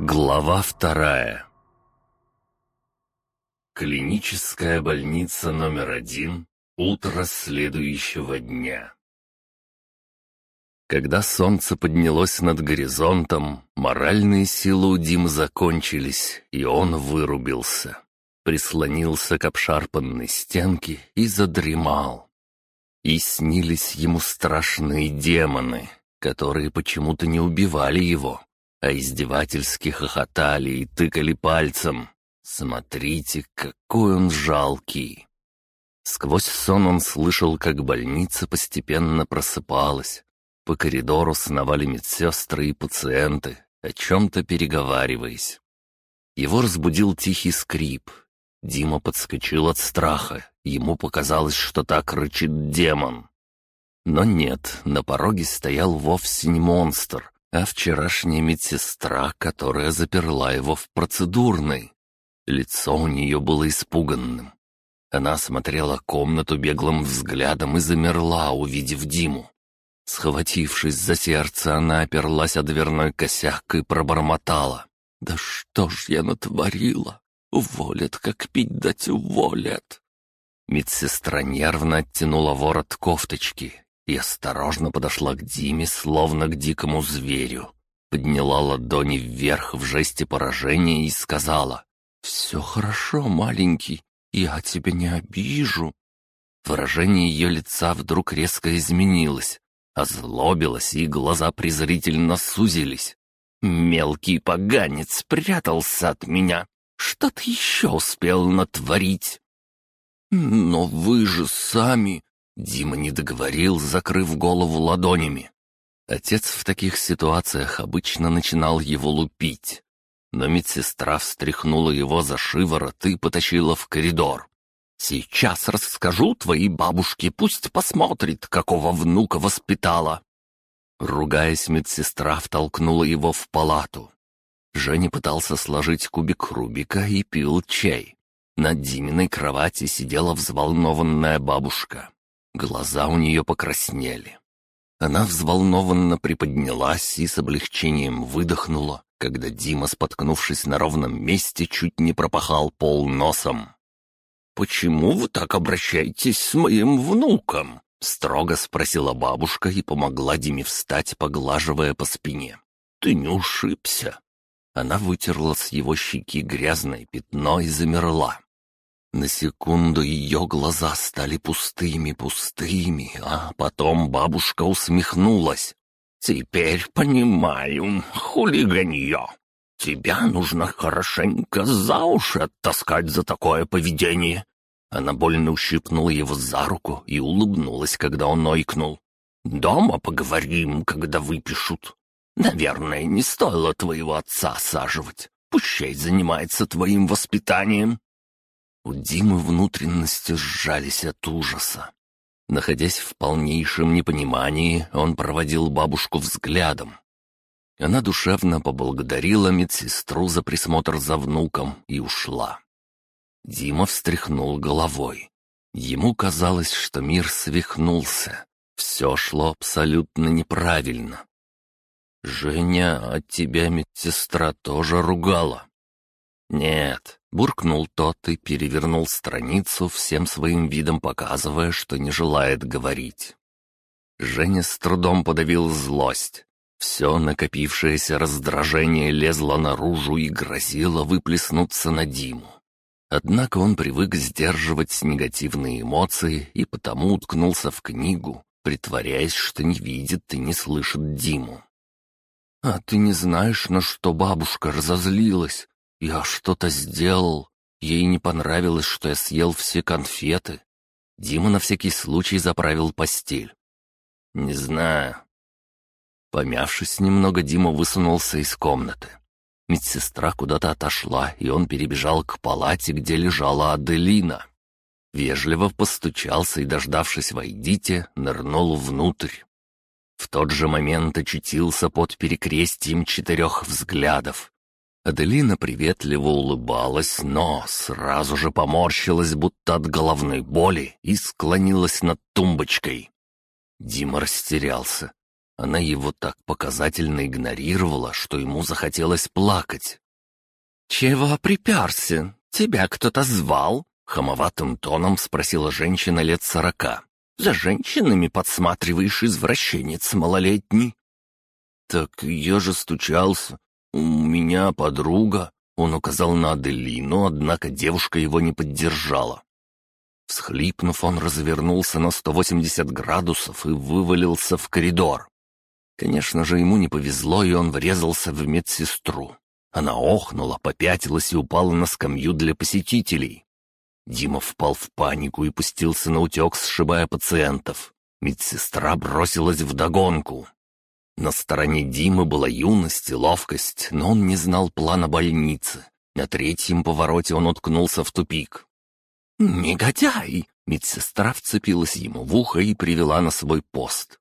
Глава вторая Клиническая больница номер один. Утро следующего дня. Когда солнце поднялось над горизонтом, моральные силы у Димы закончились, и он вырубился. Прислонился к обшарпанной стенке и задремал. И снились ему страшные демоны, которые почему-то не убивали его, а издевательски хохотали и тыкали пальцем. «Смотрите, какой он жалкий!» Сквозь сон он слышал, как больница постепенно просыпалась. По коридору сновали медсестры и пациенты, о чем-то переговариваясь. Его разбудил тихий скрип. Дима подскочил от страха. Ему показалось, что так рычит демон. Но нет, на пороге стоял вовсе не монстр, а вчерашняя медсестра, которая заперла его в процедурной. Лицо у нее было испуганным. Она смотрела комнату беглым взглядом и замерла, увидев Диму. Схватившись за сердце, она оперлась о дверной косяк и пробормотала. «Да что ж я натворила? Уволят, как пить дать уволят!» Медсестра нервно оттянула ворот кофточки и осторожно подошла к Диме, словно к дикому зверю. Подняла ладони вверх в жесте поражения и сказала «Все хорошо, маленький, я тебя не обижу». Выражение ее лица вдруг резко изменилось, озлобилось, и глаза презрительно сузились. «Мелкий поганец прятался от меня. Что ты еще успел натворить?» «Но вы же сами...» Дима не договорил, закрыв голову ладонями. Отец в таких ситуациях обычно начинал его лупить. Но медсестра встряхнула его за шиворот и потащила в коридор. «Сейчас расскажу твоей бабушке, пусть посмотрит, какого внука воспитала». Ругаясь, медсестра втолкнула его в палату. Женя пытался сложить кубик Рубика и пил чай. На Диминой кровати сидела взволнованная бабушка. Глаза у нее покраснели. Она взволнованно приподнялась и с облегчением выдохнула, когда Дима, споткнувшись на ровном месте, чуть не пропахал пол носом. «Почему вы так обращаетесь с моим внуком?» — строго спросила бабушка и помогла Диме встать, поглаживая по спине. «Ты не ушибся?» Она вытерла с его щеки грязное пятно и замерла. На секунду ее глаза стали пустыми-пустыми, а потом бабушка усмехнулась. «Теперь понимаю, хулиганье. Тебя нужно хорошенько за уши оттаскать за такое поведение». Она больно ущипнула его за руку и улыбнулась, когда он ойкнул. «Дома поговорим, когда выпишут. Наверное, не стоило твоего отца осаживать. Пущай занимается твоим воспитанием». У Димы внутренности сжались от ужаса. Находясь в полнейшем непонимании, он проводил бабушку взглядом. Она душевно поблагодарила медсестру за присмотр за внуком и ушла. Дима встряхнул головой. Ему казалось, что мир свихнулся. Все шло абсолютно неправильно. «Женя, а тебя медсестра тоже ругала?» «Нет», — буркнул тот и перевернул страницу, всем своим видом показывая, что не желает говорить. Женя с трудом подавил злость. Все накопившееся раздражение лезло наружу и грозило выплеснуться на Диму. Однако он привык сдерживать негативные эмоции и потому уткнулся в книгу, притворяясь, что не видит и не слышит Диму. «А ты не знаешь, на что бабушка разозлилась?» Я что-то сделал. Ей не понравилось, что я съел все конфеты. Дима на всякий случай заправил постель. Не знаю. Помявшись немного, Дима высунулся из комнаты. Медсестра куда-то отошла, и он перебежал к палате, где лежала Аделина. Вежливо постучался и, дождавшись «Войдите», нырнул внутрь. В тот же момент очутился под перекрестием четырех взглядов. Аделина приветливо улыбалась, но сразу же поморщилась, будто от головной боли, и склонилась над тумбочкой. Дима растерялся. Она его так показательно игнорировала, что ему захотелось плакать. «Чего приперся? Тебя кто-то звал?» — хамоватым тоном спросила женщина лет сорока. «За женщинами подсматриваешь, извращенец малолетний». «Так я же стучался. У меня подруга». Он указал на Аделину, однако девушка его не поддержала. Всхлипнув, он развернулся на 180 градусов и вывалился в коридор. Конечно же, ему не повезло, и он врезался в медсестру. Она охнула, попятилась и упала на скамью для посетителей. Дима впал в панику и пустился на утек, сшибая пациентов. Медсестра бросилась в догонку. На стороне Димы была юность и ловкость, но он не знал плана больницы. На третьем повороте он уткнулся в тупик. «Негодяй!» — медсестра вцепилась ему в ухо и привела на свой пост.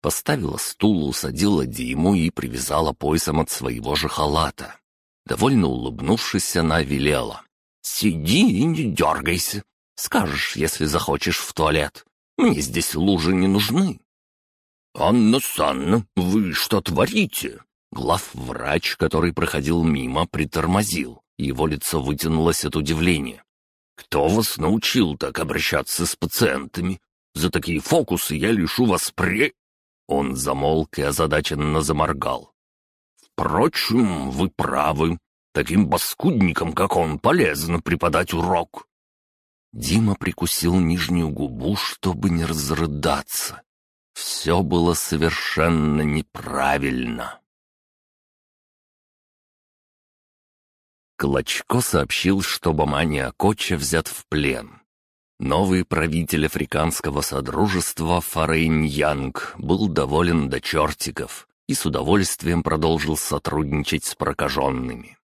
Поставила стул, усадила Диму и привязала поясом от своего же халата. Довольно улыбнувшись, она велела. «Сиди и не дергайся. Скажешь, если захочешь в туалет. Мне здесь лужи не нужны». «Анна Санна, вы что творите?» Главврач, который проходил мимо, притормозил. Его лицо вытянулось от удивления. «Кто вас научил так обращаться с пациентами? За такие фокусы я лишу вас пре...» Он замолк и озадаченно заморгал. «Впрочем, вы правы. Таким баскудникам, как он, полезно преподать урок». Дима прикусил нижнюю губу, чтобы не разрыдаться. Все было совершенно неправильно. Клочко сообщил, что Бамания Коча взят в плен. Новый правитель африканского содружества Фарейн Янг был доволен до чертиков и с удовольствием продолжил сотрудничать с прокаженными.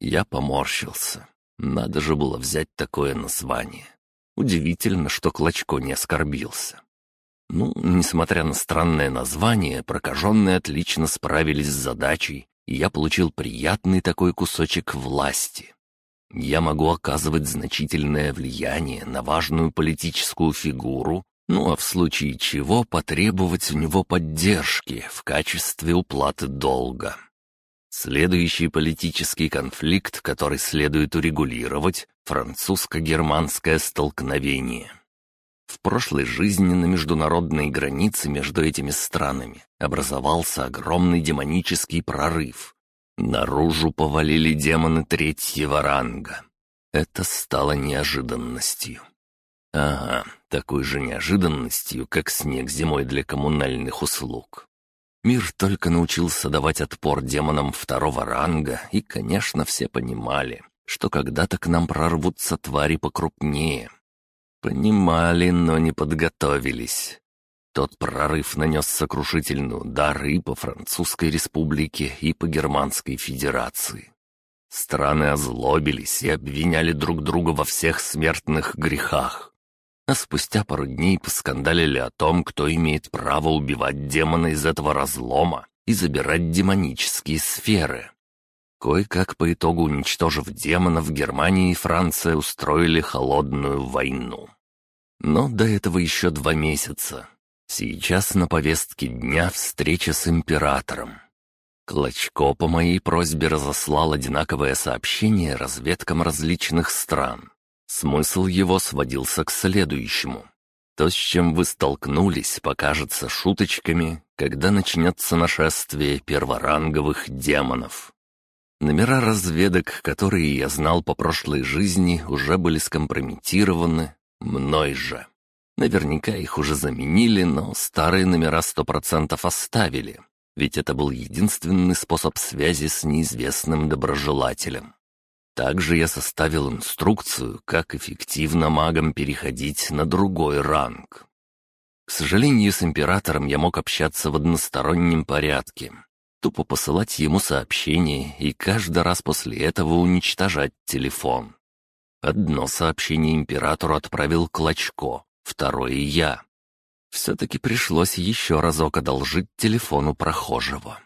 Я поморщился. Надо же было взять такое название. Удивительно, что Клочко не оскорбился. Ну, несмотря на странное название, прокаженные отлично справились с задачей, и я получил приятный такой кусочек власти. Я могу оказывать значительное влияние на важную политическую фигуру ну а в случае чего потребовать у него поддержки в качестве уплаты долга. Следующий политический конфликт, который следует урегулировать – французско-германское столкновение. В прошлой жизни на международной границе между этими странами образовался огромный демонический прорыв. Наружу повалили демоны третьего ранга. Это стало неожиданностью. Ага, такой же неожиданностью, как снег зимой для коммунальных услуг. Мир только научился давать отпор демонам второго ранга, и, конечно, все понимали, что когда-то к нам прорвутся твари покрупнее. Понимали, но не подготовились. Тот прорыв нанес сокрушительный удар и по Французской республике, и по Германской Федерации. Страны озлобились и обвиняли друг друга во всех смертных грехах а спустя пару дней поскандалили о том, кто имеет право убивать демона из этого разлома и забирать демонические сферы. Кое-как по итогу уничтожив демонов, Германия и Франция устроили холодную войну. Но до этого еще два месяца. Сейчас на повестке дня встреча с императором. Клочко по моей просьбе разослал одинаковое сообщение разведкам различных стран. Смысл его сводился к следующему. То, с чем вы столкнулись, покажется шуточками, когда начнется нашествие перворанговых демонов. Номера разведок, которые я знал по прошлой жизни, уже были скомпрометированы мной же. Наверняка их уже заменили, но старые номера сто процентов оставили, ведь это был единственный способ связи с неизвестным доброжелателем. Также я составил инструкцию, как эффективно магам переходить на другой ранг. К сожалению, с императором я мог общаться в одностороннем порядке. Тупо посылать ему сообщение и каждый раз после этого уничтожать телефон. Одно сообщение императору отправил Клочко, второе я. Все-таки пришлось еще разок одолжить телефону прохожего.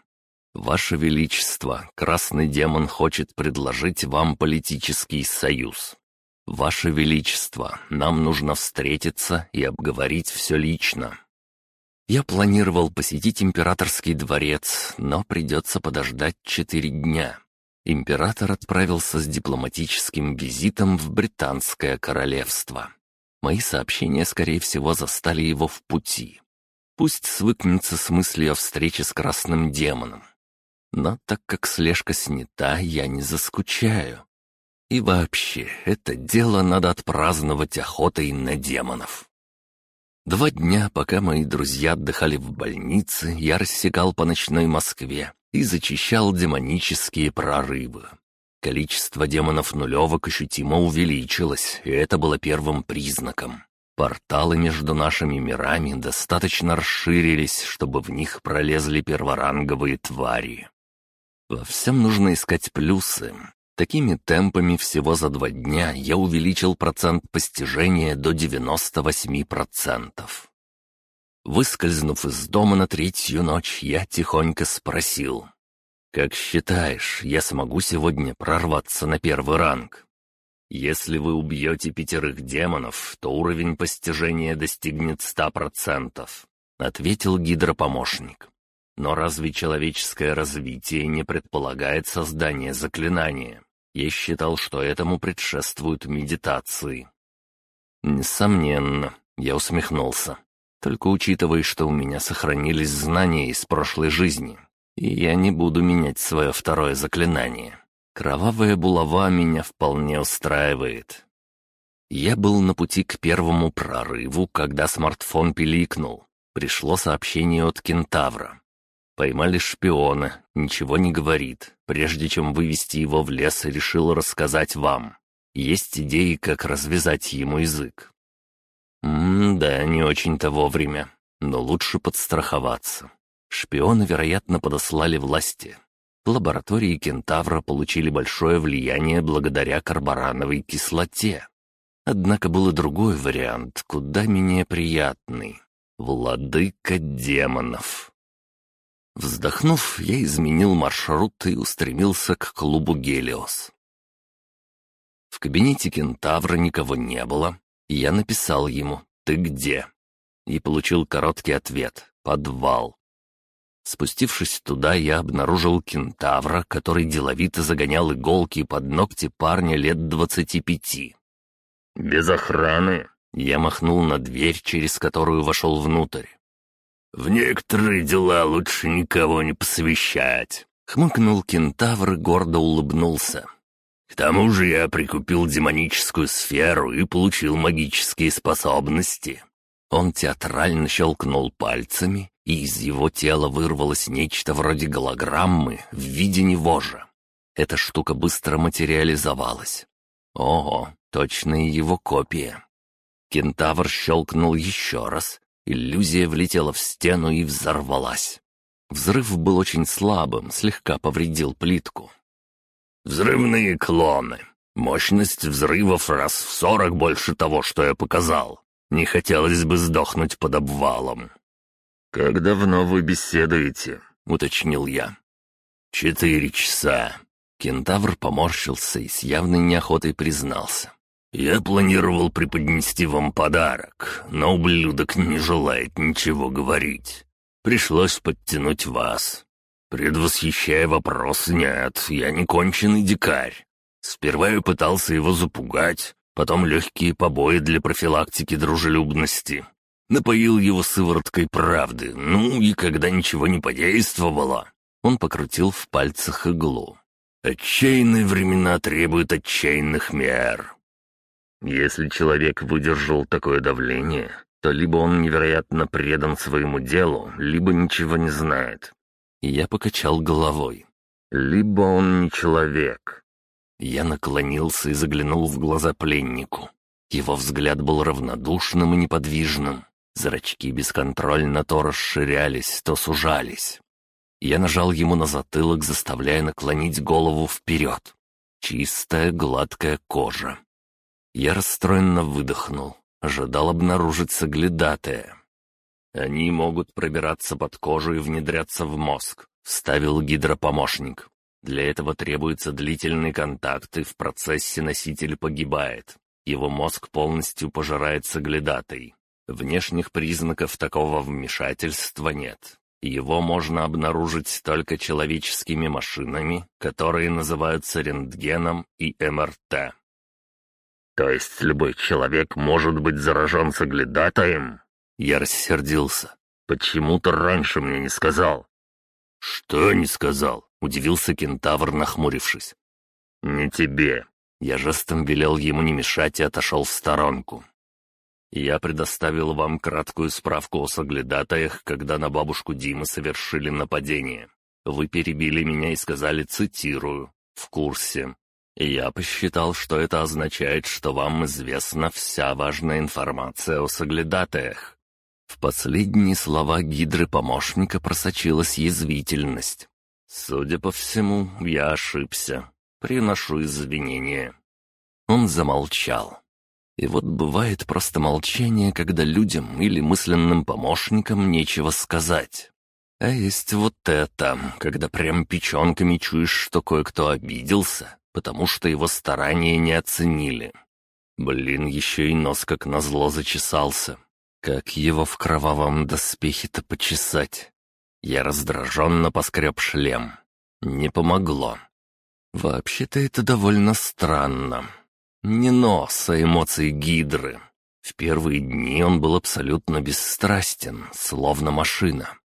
«Ваше Величество, Красный Демон хочет предложить вам политический союз. Ваше Величество, нам нужно встретиться и обговорить все лично». Я планировал посетить императорский дворец, но придется подождать четыре дня. Император отправился с дипломатическим визитом в Британское королевство. Мои сообщения, скорее всего, застали его в пути. Пусть свыкнется с мыслью о встрече с красным демоном. Но так как слежка снята, я не заскучаю. И вообще, это дело надо отпраздновать охотой на демонов. Два дня, пока мои друзья отдыхали в больнице, я рассекал по ночной Москве и зачищал демонические прорывы. Количество демонов нулевок ощутимо увеличилось, и это было первым признаком. Порталы между нашими мирами достаточно расширились, чтобы в них пролезли перворанговые твари. Во всем нужно искать плюсы. Такими темпами всего за два дня я увеличил процент постижения до 98%. Выскользнув из дома на третью ночь, я тихонько спросил. «Как считаешь, я смогу сегодня прорваться на первый ранг?» «Если вы убьете пятерых демонов, то уровень постижения достигнет ста процентов», — ответил гидропомощник. Но разве человеческое развитие не предполагает создание заклинания? Я считал, что этому предшествуют медитации. Несомненно, я усмехнулся. Только учитывая, что у меня сохранились знания из прошлой жизни, и я не буду менять свое второе заклинание. Кровавая булава меня вполне устраивает. Я был на пути к первому прорыву, когда смартфон пиликнул. Пришло сообщение от кентавра. Поймали шпиона, ничего не говорит. Прежде чем вывести его в лес, решил рассказать вам. Есть идеи, как развязать ему язык. М-да, не очень-то вовремя, но лучше подстраховаться. Шпиона, вероятно, подослали власти. Лаборатории Кентавра получили большое влияние благодаря карбарановой кислоте. Однако был и другой вариант, куда менее приятный. Владыка демонов. Вздохнув, я изменил маршрут и устремился к клубу «Гелиос». В кабинете кентавра никого не было, и я написал ему «Ты где?» и получил короткий ответ «Подвал». Спустившись туда, я обнаружил кентавра, который деловито загонял иголки под ногти парня лет двадцати пяти. «Без охраны?» Я махнул на дверь, через которую вошел внутрь. «В некоторые дела лучше никого не посвящать», — хмыкнул кентавр и гордо улыбнулся. «К тому же я прикупил демоническую сферу и получил магические способности». Он театрально щелкнул пальцами, и из его тела вырвалось нечто вроде голограммы в виде невожа. Эта штука быстро материализовалась. Ого, точная его копия. Кентавр щелкнул еще раз, Иллюзия влетела в стену и взорвалась. Взрыв был очень слабым, слегка повредил плитку. «Взрывные клоны. Мощность взрывов раз в сорок больше того, что я показал. Не хотелось бы сдохнуть под обвалом». «Как давно вы беседуете?» — уточнил я. «Четыре часа». Кентавр поморщился и с явной неохотой признался. «Я планировал преподнести вам подарок, но ублюдок не желает ничего говорить. Пришлось подтянуть вас. Предвосхищая вопрос, нет, я не конченый дикарь. Сперва я пытался его запугать, потом легкие побои для профилактики дружелюбности. Напоил его сывороткой правды, ну и когда ничего не подействовало, он покрутил в пальцах иглу. Отчаянные времена требуют отчаянных мер. Если человек выдержал такое давление, то либо он невероятно предан своему делу, либо ничего не знает. я покачал головой. Либо он не человек. Я наклонился и заглянул в глаза пленнику. Его взгляд был равнодушным и неподвижным. Зрачки бесконтрольно то расширялись, то сужались. Я нажал ему на затылок, заставляя наклонить голову вперед. Чистая, гладкая кожа. Я расстроенно выдохнул, ожидал обнаружить соглядатая. «Они могут пробираться под кожу и внедряться в мозг», — вставил гидропомощник. «Для этого требуется длительный контакт, и в процессе носитель погибает. Его мозг полностью пожирает соглядатой. Внешних признаков такого вмешательства нет. Его можно обнаружить только человеческими машинами, которые называются рентгеном и МРТ. «То есть любой человек может быть заражен соглядатаем?» Я рассердился. «Почему ты раньше мне не сказал?» «Что не сказал?» — удивился кентавр, нахмурившись. «Не тебе». Я жестом велел ему не мешать и отошел в сторонку. Я предоставил вам краткую справку о соглядатаях, когда на бабушку Димы совершили нападение. Вы перебили меня и сказали, цитирую, «в курсе». Я посчитал, что это означает, что вам известна вся важная информация о соглядатаях. В последние слова гидры помощника просочилась язвительность. Судя по всему, я ошибся. Приношу извинения. Он замолчал. И вот бывает просто молчание, когда людям или мысленным помощникам нечего сказать. А есть вот это, когда прям печенками чуешь, что кое-кто обиделся, потому что его старания не оценили. Блин, еще и нос как назло зачесался. Как его в кровавом доспехе-то почесать? Я раздраженно поскреб шлем. Не помогло. Вообще-то это довольно странно. Не нос, а эмоции Гидры. В первые дни он был абсолютно бесстрастен, словно машина.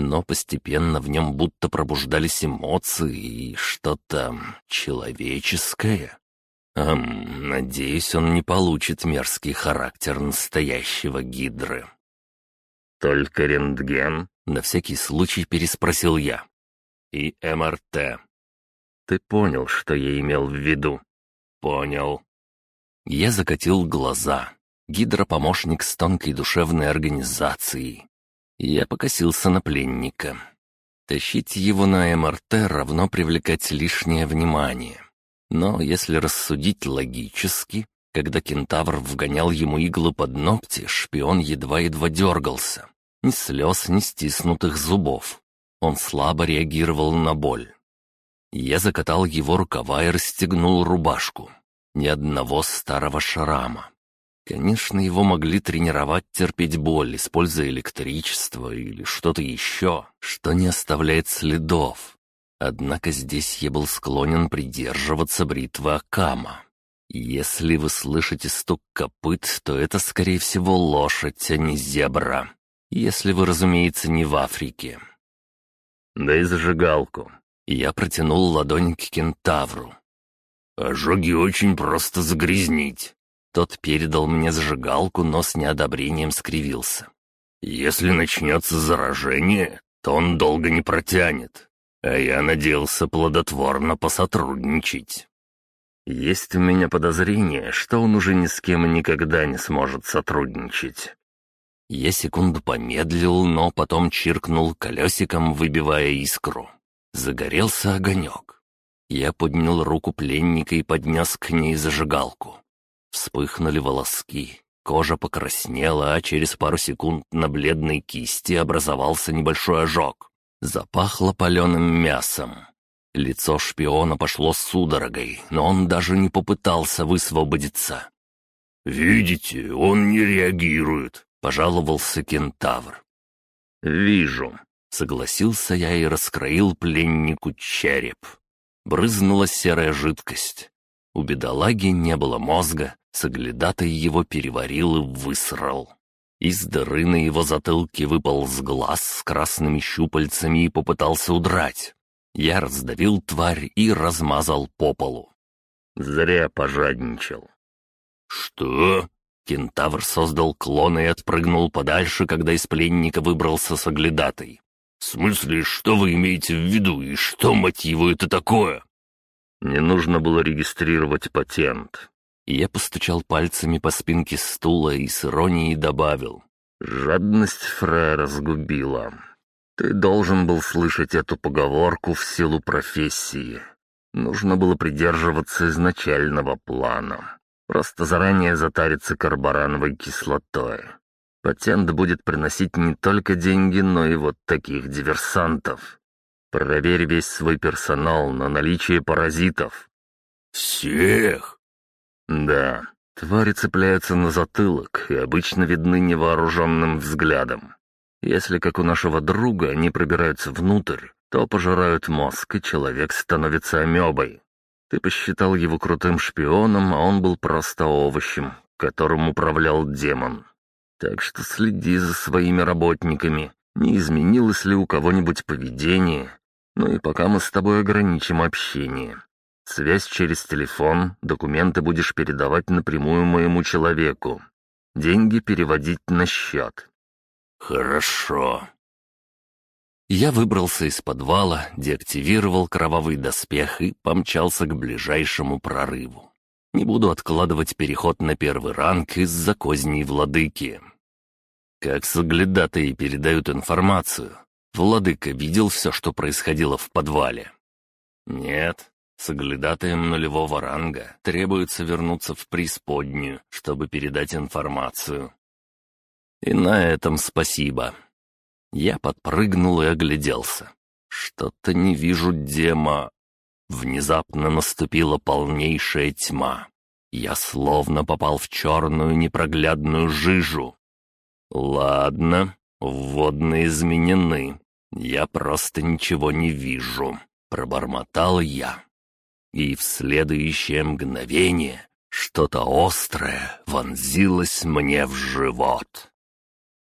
Но постепенно в нем будто пробуждались эмоции и что-то человеческое. Эм, надеюсь, он не получит мерзкий характер настоящего Гидры. «Только рентген?» — на всякий случай переспросил я. «И МРТ». «Ты понял, что я имел в виду?» «Понял». Я закатил глаза. Гидропомощник с тонкой душевной организацией. Я покосился на пленника. Тащить его на МРТ равно привлекать лишнее внимание. Но если рассудить логически, когда кентавр вгонял ему иглы под ногти, шпион едва-едва дергался. Ни слез, ни стиснутых зубов. Он слабо реагировал на боль. Я закатал его рукава и расстегнул рубашку ни одного старого шрама. Конечно, его могли тренировать терпеть боль, используя электричество или что-то еще, что не оставляет следов. Однако здесь я был склонен придерживаться бритвы Акама. Если вы слышите стук копыт, то это, скорее всего, лошадь, а не зебра. Если вы, разумеется, не в Африке. Да и зажигалку. Я протянул ладонь к кентавру. «Ожоги очень просто загрязнить». Тот передал мне зажигалку, но с неодобрением скривился. «Если начнется заражение, то он долго не протянет, а я надеялся плодотворно посотрудничать». Есть у меня подозрение, что он уже ни с кем никогда не сможет сотрудничать. Я секунду помедлил, но потом чиркнул колесиком, выбивая искру. Загорелся огонек. Я поднял руку пленника и поднес к ней зажигалку. Вспыхнули волоски, кожа покраснела, а через пару секунд на бледной кисти образовался небольшой ожог. Запахло паленым мясом. Лицо шпиона пошло судорогой, но он даже не попытался высвободиться. «Видите, он не реагирует», — пожаловался кентавр. «Вижу», — согласился я и раскроил пленнику череп брызнула серая жидкость. У бедолаги не было мозга, соглядатай его переварил и высрал. Из дыры на его затылке выпал с глаз с красными щупальцами и попытался удрать. Я раздавил тварь и размазал по полу. Зря пожадничал. «Что?» Кентавр создал клона и отпрыгнул подальше, когда из пленника выбрался соглядатой. «В смысле, что вы имеете в виду, и что, мать его, это такое?» «Не нужно было регистрировать патент». Я постучал пальцами по спинке стула и с иронией добавил. «Жадность Фрея разгубила. Ты должен был слышать эту поговорку в силу профессии. Нужно было придерживаться изначального плана. Просто заранее затариться карбарановой кислотой. Патент будет приносить не только деньги, но и вот таких диверсантов. Проверь весь свой персонал на наличие паразитов». «Всех?» «Да. Твари цепляются на затылок и обычно видны невооруженным взглядом. Если, как у нашего друга, они пробираются внутрь, то пожирают мозг, и человек становится амебой. Ты посчитал его крутым шпионом, а он был просто овощем, которым управлял демон. Так что следи за своими работниками, не изменилось ли у кого-нибудь поведение. Ну и пока мы с тобой ограничим общение. Связь через телефон, документы будешь передавать напрямую моему человеку. Деньги переводить на счет. «Хорошо». Я выбрался из подвала, деактивировал кровавый доспех и помчался к ближайшему прорыву. Не буду откладывать переход на первый ранг из-за козней владыки. Как соглядатые передают информацию. Владыка видел все, что происходило в подвале. Нет, соглядатаем нулевого ранга требуется вернуться в преисподнюю, чтобы передать информацию. И на этом спасибо. Я подпрыгнул и огляделся. Что-то не вижу Дема. Внезапно наступила полнейшая тьма. Я словно попал в черную непроглядную жижу. Ладно, вводные изменены. Я просто ничего не вижу. Пробормотал я. И в следующее мгновение что-то острое вонзилось мне в живот.